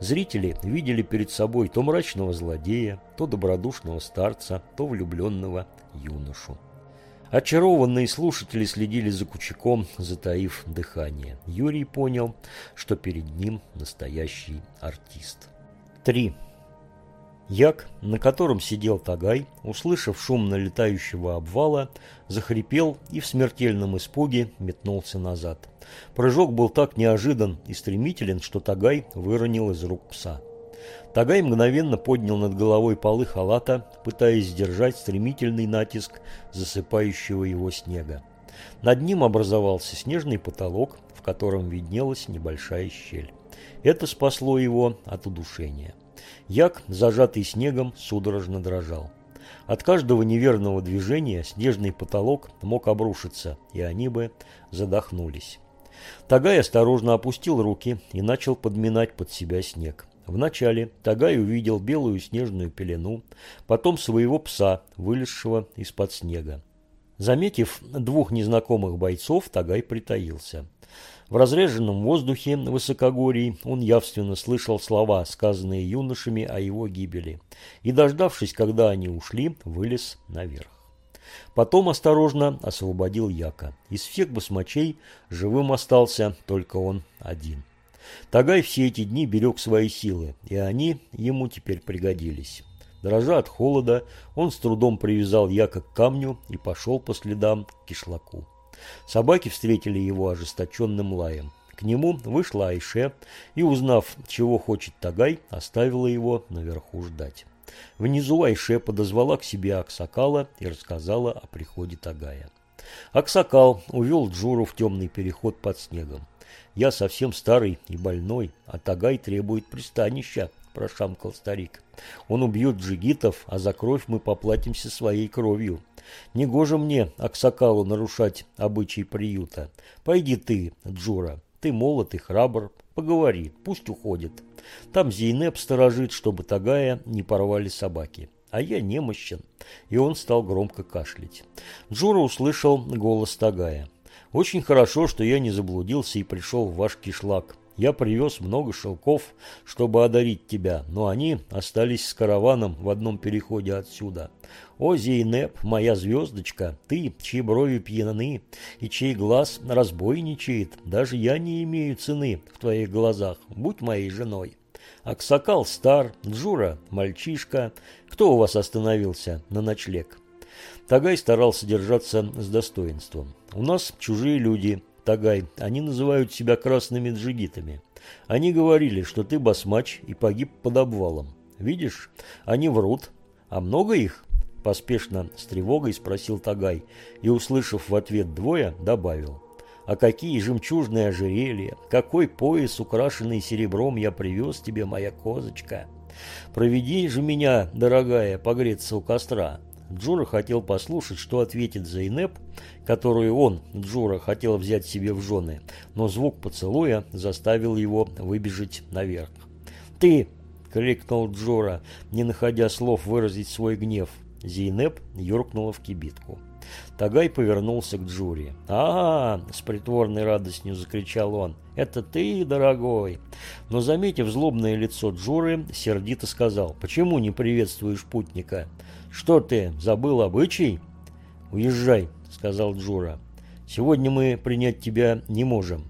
Зрители видели перед собой то мрачного злодея, то добродушного старца, то влюбленного юношу. Очарованные слушатели следили за Кучаком, затаив дыхание. Юрий понял, что перед ним настоящий артист. 3. Як, на котором сидел Тагай, услышав шум налетающего обвала, захрипел и в смертельном испуге метнулся назад. Прыжок был так неожидан и стремителен, что Тагай выронил из рук пса. Тагай мгновенно поднял над головой полы халата, пытаясь сдержать стремительный натиск засыпающего его снега. Над ним образовался снежный потолок, в котором виднелась небольшая щель. Это спасло его от удушения. Як, зажатый снегом, судорожно дрожал. От каждого неверного движения снежный потолок мог обрушиться, и они бы задохнулись. Тагай осторожно опустил руки и начал подминать под себя снег. Вначале Тагай увидел белую снежную пелену, потом своего пса, вылезшего из-под снега. Заметив двух незнакомых бойцов, Тагай притаился. В разреженном воздухе высокогорий он явственно слышал слова, сказанные юношами о его гибели, и, дождавшись, когда они ушли, вылез наверх. Потом осторожно освободил Яка. Из всех басмачей живым остался только он один. Тагай все эти дни берег свои силы, и они ему теперь пригодились. Дрожа от холода, он с трудом привязал Яка к камню и пошел по следам к кишлаку. Собаки встретили его ожесточенным лаем. К нему вышла Айше и, узнав, чего хочет Тагай, оставила его наверху ждать. Внизу Айше подозвала к себе Аксакала и рассказала о приходе Тагая. Аксакал увел Джуру в темный переход под снегом. «Я совсем старый и больной, а Тагай требует пристанища», – прошамкал старик. «Он убьет джигитов, а за кровь мы поплатимся своей кровью. Негоже мне, Аксакалу, нарушать обычаи приюта. Пойди ты, Джура, ты молод и храбр, поговори, пусть уходит. Там Зейнеп сторожит, чтобы Тагая не порвали собаки. А я немощен. И он стал громко кашлять. Джура услышал голос Тагая. Очень хорошо, что я не заблудился и пришел в ваш кишлак. Я привез много шелков, чтобы одарить тебя, но они остались с караваном в одном переходе отсюда. О, Зейнеп, моя звездочка, ты, чьи брови пьяны и чей глаз разбойничает, даже я не имею цены в твоих глазах, будь моей женой. Аксакал стар, Джура мальчишка. Кто у вас остановился на ночлег? Тагай старался держаться с достоинством. У нас чужие люди, Тагай, они называют себя красными джигитами. Они говорили, что ты басмач и погиб под обвалом. Видишь, они врут. А много их? Поспешно, с тревогой спросил Тагай и, услышав в ответ двое, добавил. А какие жемчужные ожерелья, какой пояс, украшенный серебром, я привез тебе, моя козочка. Проведи же меня, дорогая, погреться у костра. Джура хотел послушать, что ответит Зайнеп, которую он, Джура, хотел взять себе в жены, но звук поцелуя заставил его выбежать наверх. «Ты!» — крикнул Джура, не находя слов выразить свой гнев. Зейнеп юркнула в кибитку. Тагай повернулся к Джури. а, -а, -а с притворной радостью закричал он. «Это ты, дорогой!» Но, заметив злобное лицо Джуры, сердито сказал. «Почему не приветствуешь путника? Что ты, забыл обычай?» «Уезжай», — сказал Джура. «Сегодня мы принять тебя не можем.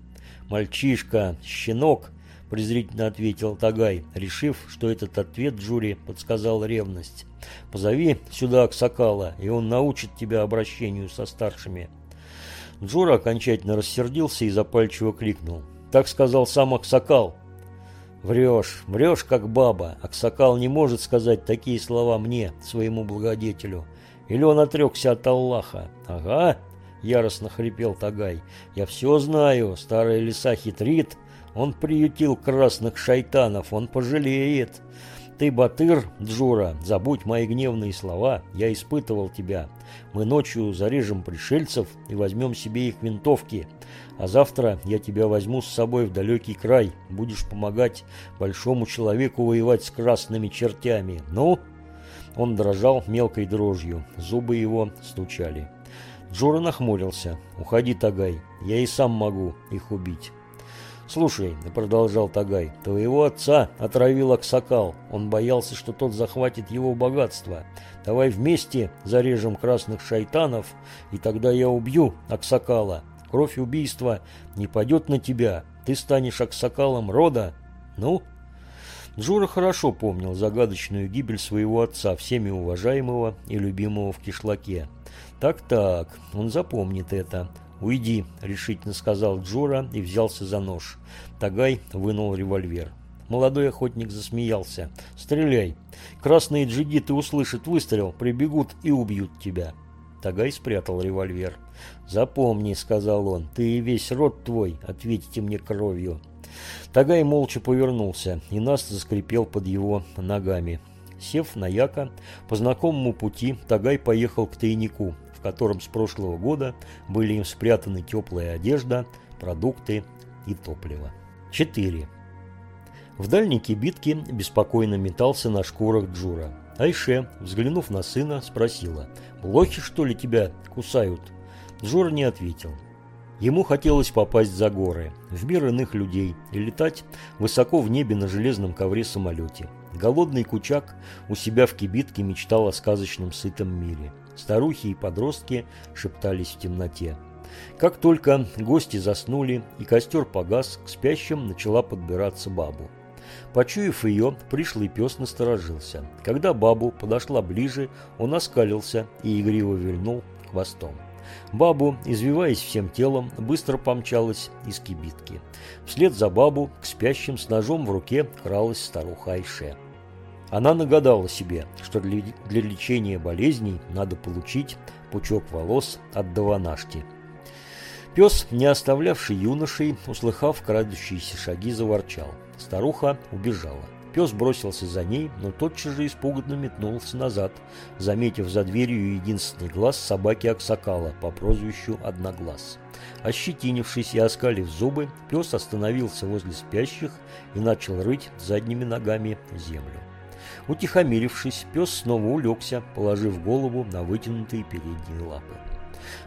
Мальчишка, щенок, – презрительно ответил Тагай, решив, что этот ответ Джури подсказал ревность. «Позови сюда Аксакала, и он научит тебя обращению со старшими». Джура окончательно рассердился и запальчиво крикнул. «Так сказал сам Аксакал». «Врешь, врешь, как баба. Аксакал не может сказать такие слова мне, своему благодетелю. Или он отрекся от Аллаха?» «Ага», — яростно хрипел Тагай. «Я все знаю. Старая лиса хитрит, он приютил красных шайтанов, он пожалеет. Ты, Батыр, Джура, забудь мои гневные слова, я испытывал тебя. Мы ночью зарежем пришельцев и возьмем себе их винтовки. А завтра я тебя возьму с собой в далекий край. Будешь помогать большому человеку воевать с красными чертями. Ну?» Он дрожал мелкой дрожью, зубы его стучали. Джура нахмурился. «Уходи, Тагай, я и сам могу их убить». «Слушай», — продолжал Тагай, — «твоего отца отравил Аксакал. Он боялся, что тот захватит его богатство. Давай вместе зарежем красных шайтанов, и тогда я убью Аксакала. Кровь убийства не пойдет на тебя. Ты станешь Аксакалом рода. Ну?» Джура хорошо помнил загадочную гибель своего отца, всеми уважаемого и любимого в кишлаке. «Так-так, он запомнит это». «Уйди», — решительно сказал Джура и взялся за нож. Тагай вынул револьвер. Молодой охотник засмеялся. «Стреляй! Красные джигиты услышат выстрел, прибегут и убьют тебя!» Тагай спрятал револьвер. «Запомни», — сказал он, — «ты и весь род твой ответите мне кровью». Тагай молча повернулся, и Наст заскрипел под его ногами. Сев на яка, по знакомому пути Тагай поехал к тайнику, котором с прошлого года были им спрятаны теплая одежда, продукты и топливо. 4. В дальней кибитке беспокойно метался на шкурах Джура. Айше, взглянув на сына, спросила, «Блохи, что ли, тебя кусают?» Джура не ответил. Ему хотелось попасть за горы, в мир иных людей и летать высоко в небе на железном ковре-самолете. Голодный кучак у себя в кибитке мечтал о сказочном сытом мире – Старухи и подростки шептались в темноте. Как только гости заснули и костер погас, к спящим начала подбираться бабу. Почуяв ее, пришлый пес насторожился. Когда бабу подошла ближе, он оскалился и игриво вильнул хвостом. Бабу, извиваясь всем телом, быстро помчалась из кибитки. Вслед за бабу к спящим с ножом в руке кралась старуха Айше. Она нагадала себе, что для, лечения болезней надо получить пучок волос от Даванашки. Пес, не оставлявший юношей, услыхав крадущиеся шаги, заворчал. Старуха убежала. Пес бросился за ней, но тотчас же испуганно метнулся назад, заметив за дверью единственный глаз собаки Аксакала по прозвищу Одноглаз. Ощетинившись и оскалив зубы, пес остановился возле спящих и начал рыть задними ногами землю. Утихомирившись, пес снова улегся, положив голову на вытянутые передние лапы.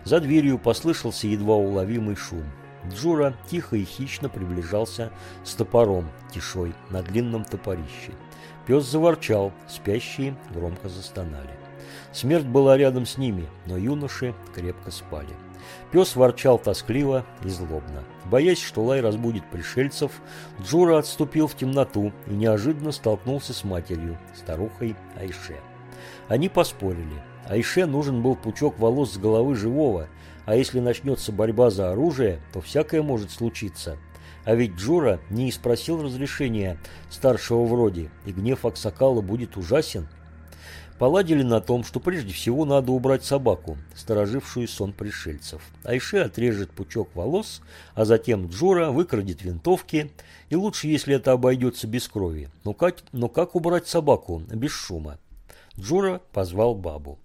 За дверью послышался едва уловимый шум. Джура тихо и хищно приближался с топором тишой на длинном топорище. Пес заворчал, спящие громко застонали. Смерть была рядом с ними, но юноши крепко спали. Пес ворчал тоскливо и злобно. Боясь, что лай разбудит пришельцев, Джура отступил в темноту и неожиданно столкнулся с матерью, старухой Айше. Они поспорили. Айше нужен был пучок волос с головы живого, а если начнется борьба за оружие, то всякое может случиться. А ведь Джура не спросил разрешения старшего вроде, и гнев Аксакала будет ужасен. Поладили на том, что прежде всего надо убрать собаку, сторожившую сон пришельцев. Айше отрежет пучок волос, а затем Джура выкрадет винтовки, и лучше, если это обойдется без крови. Но как, но как убрать собаку без шума? Джура позвал бабу.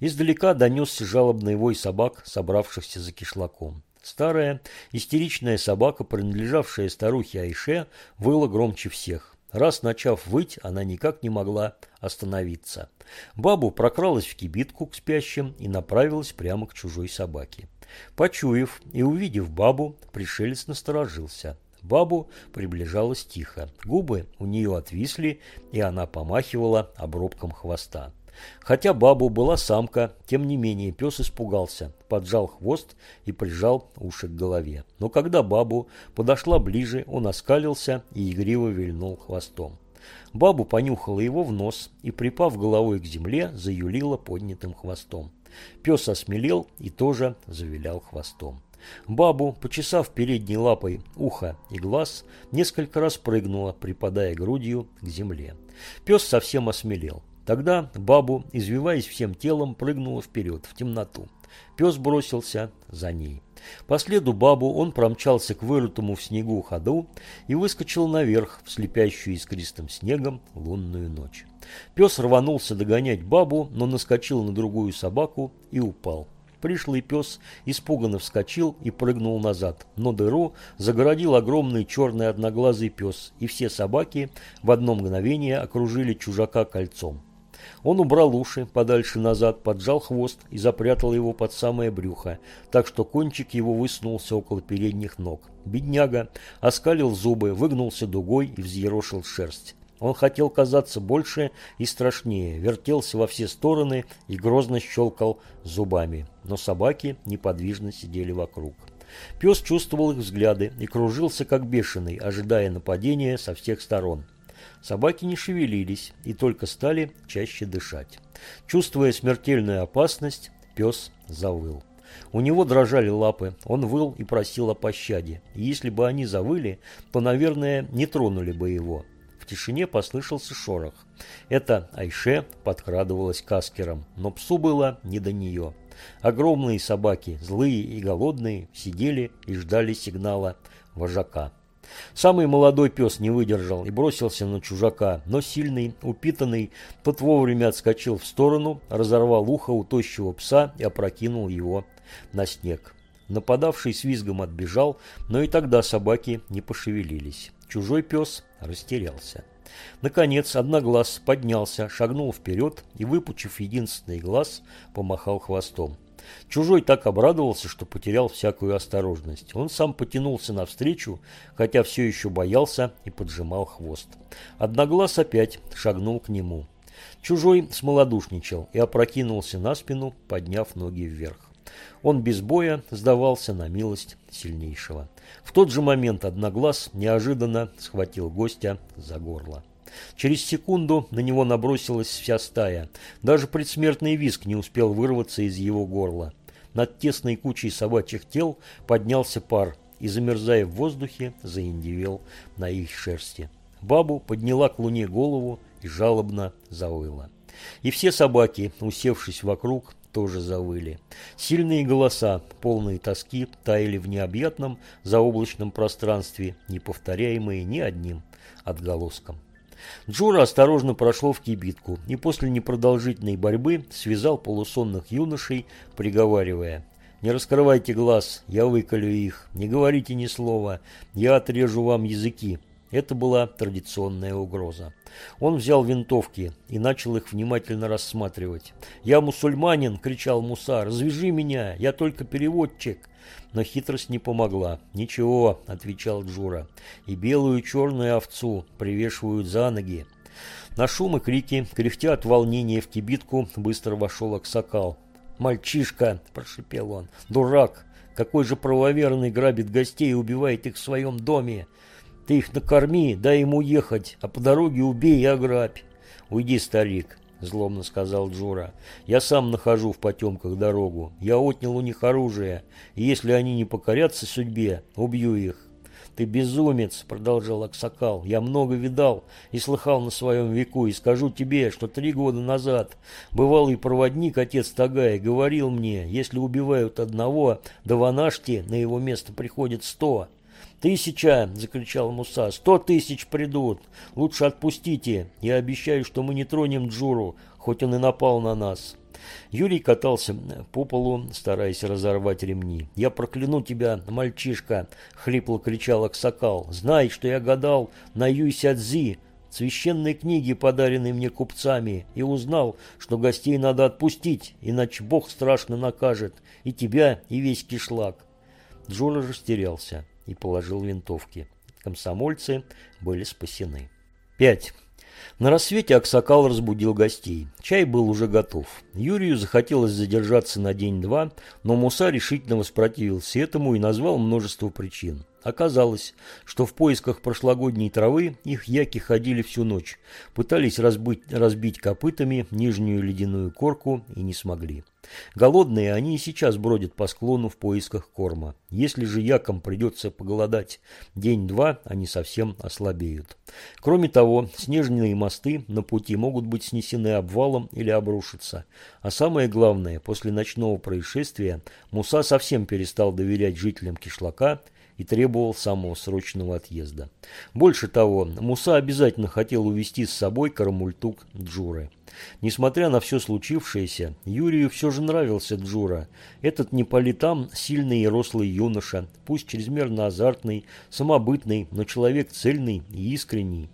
Издалека донесся жалобный вой собак, собравшихся за кишлаком. Старая, истеричная собака, принадлежавшая старухе Айше, выла громче всех. Раз начав выть, она никак не могла остановиться. Бабу прокралась в кибитку к спящим и направилась прямо к чужой собаке. Почуяв и увидев бабу, пришелец насторожился. Бабу приближалась тихо. Губы у нее отвисли, и она помахивала обрубком хвоста. Хотя бабу была самка, тем не менее пес испугался, поджал хвост и прижал уши к голове. Но когда бабу подошла ближе, он оскалился и игриво вильнул хвостом. Бабу понюхала его в нос и, припав головой к земле, заюлила поднятым хвостом. Пес осмелел и тоже завилял хвостом. Бабу, почесав передней лапой ухо и глаз, несколько раз прыгнула, припадая грудью к земле. Пес совсем осмелел. Тогда бабу, извиваясь всем телом, прыгнула вперед, в темноту. Пес бросился за ней. По следу бабу он промчался к вырытому в снегу ходу и выскочил наверх в слепящую искристым снегом лунную ночь. Пес рванулся догонять бабу, но наскочил на другую собаку и упал. Пришлый пес испуганно вскочил и прыгнул назад, но дыру загородил огромный черный одноглазый пес, и все собаки в одно мгновение окружили чужака кольцом. Он убрал уши подальше назад, поджал хвост и запрятал его под самое брюхо, так что кончик его высунулся около передних ног. Бедняга оскалил зубы, выгнулся дугой и взъерошил шерсть. Он хотел казаться больше и страшнее, вертелся во все стороны и грозно щелкал зубами. Но собаки неподвижно сидели вокруг. Пес чувствовал их взгляды и кружился как бешеный, ожидая нападения со всех сторон. Собаки не шевелились и только стали чаще дышать. Чувствуя смертельную опасность, пес завыл. У него дрожали лапы, он выл и просил о пощаде. И если бы они завыли, то, наверное, не тронули бы его тишине послышался шорох. Это Айше подкрадывалась каскером, но псу было не до нее. Огромные собаки, злые и голодные, сидели и ждали сигнала вожака. Самый молодой пес не выдержал и бросился на чужака, но сильный, упитанный, тот вовремя отскочил в сторону, разорвал ухо у тощего пса и опрокинул его на снег. Нападавший с визгом отбежал, но и тогда собаки не пошевелились. Чужой пес растерялся. Наконец, одноглаз поднялся, шагнул вперед и, выпучив единственный глаз, помахал хвостом. Чужой так обрадовался, что потерял всякую осторожность. Он сам потянулся навстречу, хотя все еще боялся и поджимал хвост. Одноглаз опять шагнул к нему. Чужой смолодушничал и опрокинулся на спину, подняв ноги вверх. Он без боя сдавался на милость сильнейшего. В тот же момент Одноглаз неожиданно схватил гостя за горло. Через секунду на него набросилась вся стая. Даже предсмертный виск не успел вырваться из его горла. Над тесной кучей собачьих тел поднялся пар и, замерзая в воздухе, заиндивел на их шерсти. Бабу подняла к луне голову и жалобно завыла. И все собаки, усевшись вокруг, тоже завыли. Сильные голоса, полные тоски, таяли в необъятном заоблачном пространстве, не повторяемые ни одним отголоском. Джура осторожно прошел в кибитку и после непродолжительной борьбы связал полусонных юношей, приговаривая «Не раскрывайте глаз, я выколю их, не говорите ни слова, я отрежу вам языки, это была традиционная угроза. Он взял винтовки и начал их внимательно рассматривать. «Я мусульманин!» – кричал Муса. «Развяжи меня! Я только переводчик!» Но хитрость не помогла. «Ничего», – отвечал Джура. «И белую и черную овцу привешивают за ноги». На шум и крики, кряхтя от волнения в кибитку, быстро вошел Аксакал. «Мальчишка!» – прошипел он. «Дурак! Какой же правоверный грабит гостей и убивает их в своем доме! Ты их накорми, дай ему ехать, а по дороге убей и ограбь. Уйди, старик, злобно сказал Джура. Я сам нахожу в потемках дорогу. Я отнял у них оружие, и если они не покорятся судьбе, убью их. «Ты безумец!» – продолжал Аксакал. «Я много видал и слыхал на своем веку, и скажу тебе, что три года назад бывалый проводник, отец Тагая, говорил мне, если убивают одного, до Ванашти на его место приходит сто». «Тысяча!» – закричал Муса. «Сто тысяч придут! Лучше отпустите! Я обещаю, что мы не тронем Джуру, хоть он и напал на нас!» Юрий катался по полу, стараясь разорвать ремни. «Я прокляну тебя, мальчишка!» — хрипло кричал Аксакал. «Знай, что я гадал на Юйсядзи, священной книги, подаренной мне купцами, и узнал, что гостей надо отпустить, иначе Бог страшно накажет и тебя, и весь кишлак». Джора растерялся и положил винтовки. Комсомольцы были спасены. Пять. На рассвете Аксакал разбудил гостей. Чай был уже готов. Юрию захотелось задержаться на день-два, но Муса решительно воспротивился этому и назвал множество причин. Оказалось, что в поисках прошлогодней травы их яки ходили всю ночь, пытались разбить, разбить копытами нижнюю ледяную корку и не смогли. Голодные они и сейчас бродят по склону в поисках корма. Если же якам придется поголодать день-два, они совсем ослабеют. Кроме того, снежные мосты на пути могут быть снесены обвалом или обрушиться. А самое главное, после ночного происшествия Муса совсем перестал доверять жителям кишлака – и требовал самого срочного отъезда. Больше того, Муса обязательно хотел увести с собой Карамультук Джуры. Несмотря на все случившееся, Юрию все же нравился Джура. Этот не сильный и рослый юноша, пусть чрезмерно азартный, самобытный, но человек цельный и искренний.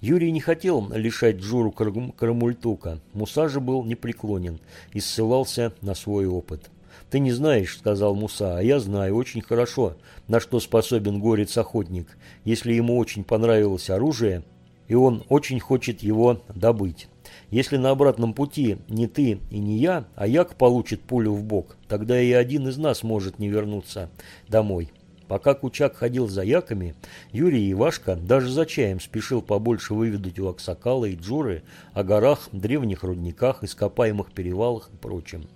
Юрий не хотел лишать Джуру Карамультука, Муса же был непреклонен и ссылался на свой опыт. «Ты не знаешь», — сказал Муса, — «а я знаю очень хорошо, на что способен горец-охотник, если ему очень понравилось оружие, и он очень хочет его добыть. Если на обратном пути не ты и не я, а Як получит пулю в бок, тогда и один из нас может не вернуться домой». Пока Кучак ходил за яками, Юрий Ивашка даже за чаем спешил побольше выведать у Аксакала и Джуры о горах, древних рудниках, ископаемых перевалах и прочем.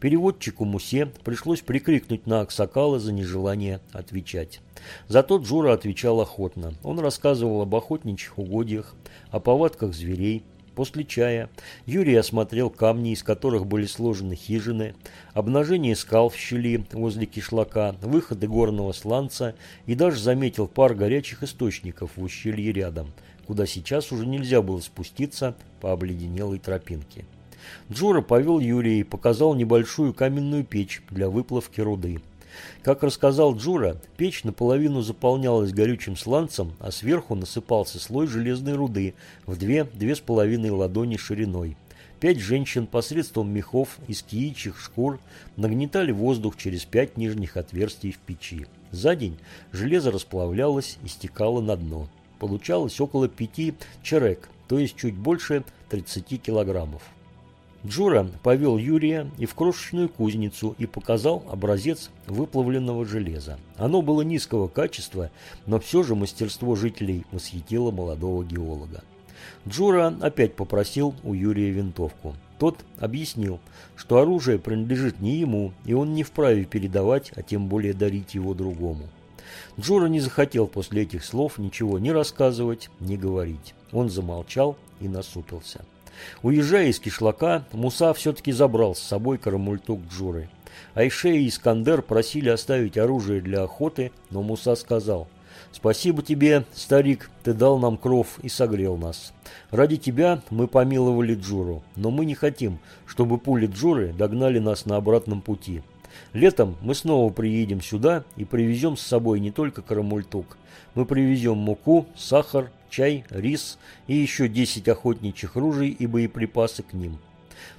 Переводчику Мусе пришлось прикрикнуть на Аксакала за нежелание отвечать. Зато Джура отвечал охотно. Он рассказывал об охотничьих угодьях, о повадках зверей. После чая Юрий осмотрел камни, из которых были сложены хижины, обнажение скал в щели возле кишлака, выходы горного сланца и даже заметил пар горячих источников в ущелье рядом, куда сейчас уже нельзя было спуститься по обледенелой тропинке. Джура повел Юрия и показал небольшую каменную печь для выплавки руды. Как рассказал Джура, печь наполовину заполнялась горючим сланцем, а сверху насыпался слой железной руды в две-две с половиной ладони шириной. Пять женщин посредством мехов из киичьих шкур нагнетали воздух через пять нижних отверстий в печи. За день железо расплавлялось и стекало на дно. Получалось около пяти черек, то есть чуть больше 30 килограммов. Джура повел Юрия и в крошечную кузницу и показал образец выплавленного железа. Оно было низкого качества, но все же мастерство жителей восхитило молодого геолога. Джура опять попросил у Юрия винтовку. Тот объяснил, что оружие принадлежит не ему, и он не вправе передавать, а тем более дарить его другому. Джура не захотел после этих слов ничего ни рассказывать, ни говорить. Он замолчал и насупился. Уезжая из кишлака, Муса все-таки забрал с собой карамультук Джуры. Айше и Искандер просили оставить оружие для охоты, но Муса сказал, «Спасибо тебе, старик, ты дал нам кров и согрел нас. Ради тебя мы помиловали Джуру, но мы не хотим, чтобы пули Джуры догнали нас на обратном пути. Летом мы снова приедем сюда и привезем с собой не только карамультук. Мы привезем муку, сахар, чай, рис и еще 10 охотничьих ружей и боеприпасы к ним.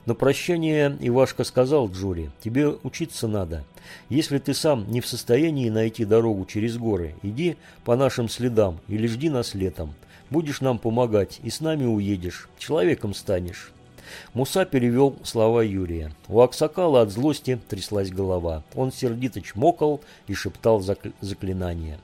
На прощание Ивашка сказал Джури, тебе учиться надо. Если ты сам не в состоянии найти дорогу через горы, иди по нашим следам или жди нас летом. Будешь нам помогать и с нами уедешь, человеком станешь. Муса перевел слова Юрия. У Аксакала от злости тряслась голова. Он сердито чмокал и шептал заклинания.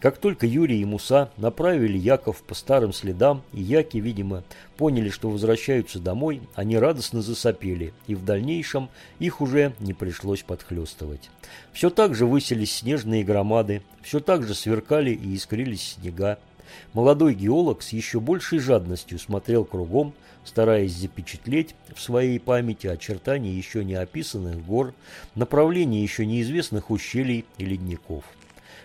Как только Юрий и Муса направили Яков по старым следам, и Яки, видимо, поняли, что возвращаются домой, они радостно засопели, и в дальнейшем их уже не пришлось подхлестывать. Все так же высились снежные громады, все так же сверкали и искрились снега. Молодой геолог с еще большей жадностью смотрел кругом, стараясь запечатлеть в своей памяти очертания еще не описанных гор, направления еще неизвестных ущелий и ледников.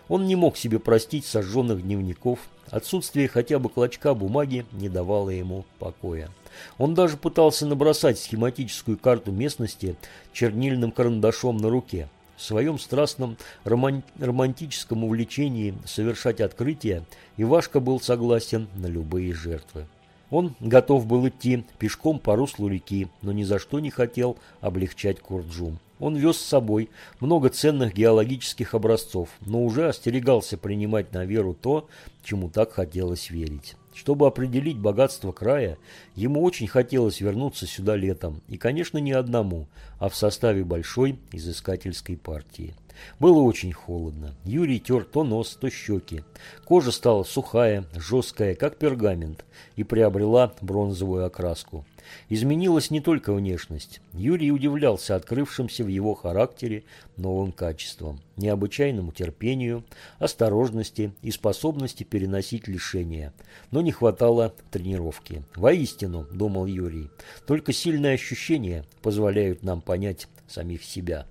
Он не мог себе простить сожженных дневников, отсутствие хотя бы клочка бумаги не давало ему покоя. Он даже пытался набросать схематическую карту местности чернильным карандашом на руке. В своем страстном роман романтическом увлечении совершать открытия Ивашка был согласен на любые жертвы. Он готов был идти пешком по руслу реки, но ни за что не хотел облегчать Курджум. Он вез с собой много ценных геологических образцов, но уже остерегался принимать на веру то, чему так хотелось верить. Чтобы определить богатство края, ему очень хотелось вернуться сюда летом, и, конечно, не одному, а в составе большой изыскательской партии. Было очень холодно. Юрий тер то нос, то щеки. Кожа стала сухая, жесткая, как пергамент, и приобрела бронзовую окраску. Изменилась не только внешность. Юрий удивлялся открывшимся в его характере новым качествам, необычайному терпению, осторожности и способности переносить лишения. Но не хватало тренировки. Воистину, думал Юрий, только сильные ощущения позволяют нам понять самих себя.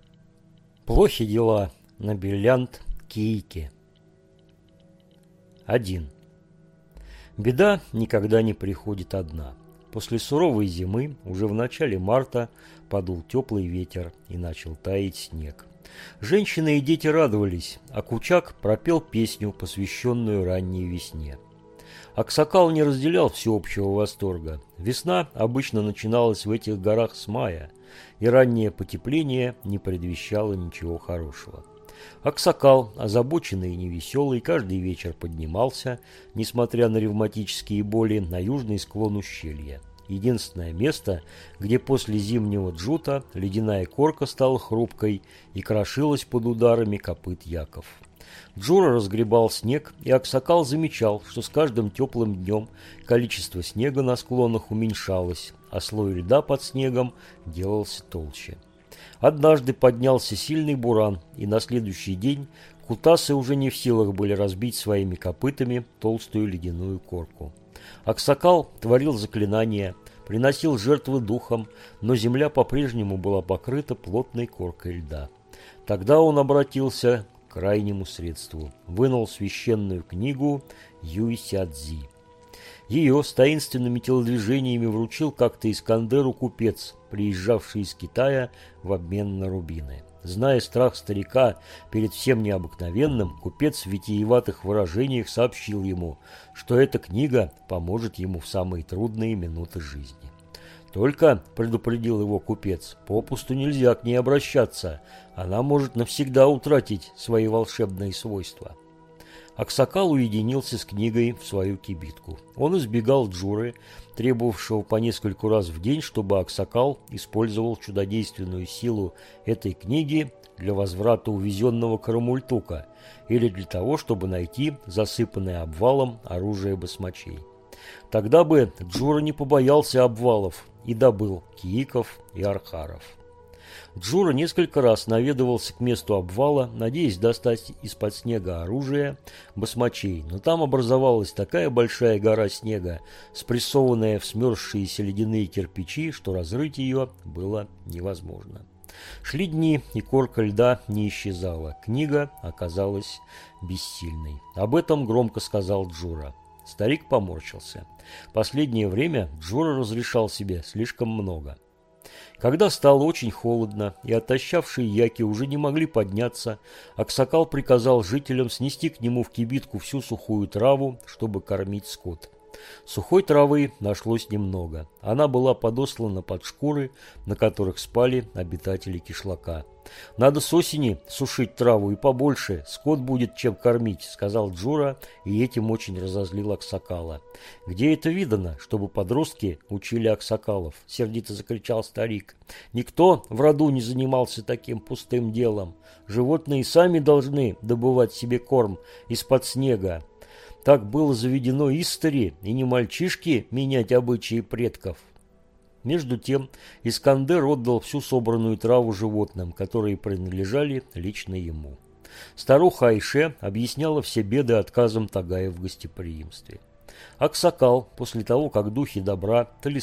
Плохи дела на бриллиант Кийке. 1. Беда никогда не приходит одна. После суровой зимы, уже в начале марта, подул теплый ветер и начал таять снег. Женщины и дети радовались, а Кучак пропел песню, посвященную ранней весне. Аксакал не разделял всеобщего восторга. Весна обычно начиналась в этих горах с мая, и раннее потепление не предвещало ничего хорошего. Аксакал, озабоченный и невеселый, каждый вечер поднимался, несмотря на ревматические боли, на южный склон ущелья. Единственное место, где после зимнего джута ледяная корка стала хрупкой и крошилась под ударами копыт яков. Джура разгребал снег, и Аксакал замечал, что с каждым теплым днем количество снега на склонах уменьшалось, а слой льда под снегом делался толще. Однажды поднялся сильный буран, и на следующий день кутасы уже не в силах были разбить своими копытами толстую ледяную корку. Аксакал творил заклинания, приносил жертвы духом, но земля по-прежнему была покрыта плотной коркой льда. Тогда он обратился крайнему средству. Вынул священную книгу Юй Сядзи. Ее с таинственными телодвижениями вручил как-то Искандеру купец, приезжавший из Китая в обмен на рубины. Зная страх старика перед всем необыкновенным, купец в витиеватых выражениях сообщил ему, что эта книга поможет ему в самые трудные минуты жизни. Только, предупредил его купец, попусту нельзя к ней обращаться, она может навсегда утратить свои волшебные свойства. Аксакал уединился с книгой в свою кибитку. Он избегал Джуры, требовавшего по нескольку раз в день, чтобы Аксакал использовал чудодейственную силу этой книги для возврата увезенного Карамультука или для того, чтобы найти засыпанное обвалом оружие басмачей. Тогда бы Джура не побоялся обвалов и добыл кииков и архаров. Джура несколько раз наведывался к месту обвала, надеясь достать из-под снега оружие басмачей, но там образовалась такая большая гора снега, спрессованная в смерзшиеся ледяные кирпичи, что разрыть ее было невозможно. Шли дни, и корка льда не исчезала. Книга оказалась бессильной. Об этом громко сказал Джура. Старик поморщился. Последнее время Джура разрешал себе слишком много. Когда стало очень холодно, и отощавшие яки уже не могли подняться, Аксакал приказал жителям снести к нему в кибитку всю сухую траву, чтобы кормить скот. Сухой травы нашлось немного. Она была подослана под шкуры, на которых спали обитатели кишлака. «Надо с осени сушить траву и побольше, скот будет чем кормить», — сказал Джура, и этим очень разозлил Аксакала. «Где это видано, чтобы подростки учили Аксакалов?» — сердито закричал старик. «Никто в роду не занимался таким пустым делом. Животные сами должны добывать себе корм из-под снега. Так было заведено истори, и не мальчишки менять обычаи предков. Между тем Искандер отдал всю собранную траву животным, которые принадлежали лично ему. Старуха Айше объясняла все беды отказом Тагая в гостеприимстве. Аксакал, после того, как духи добра,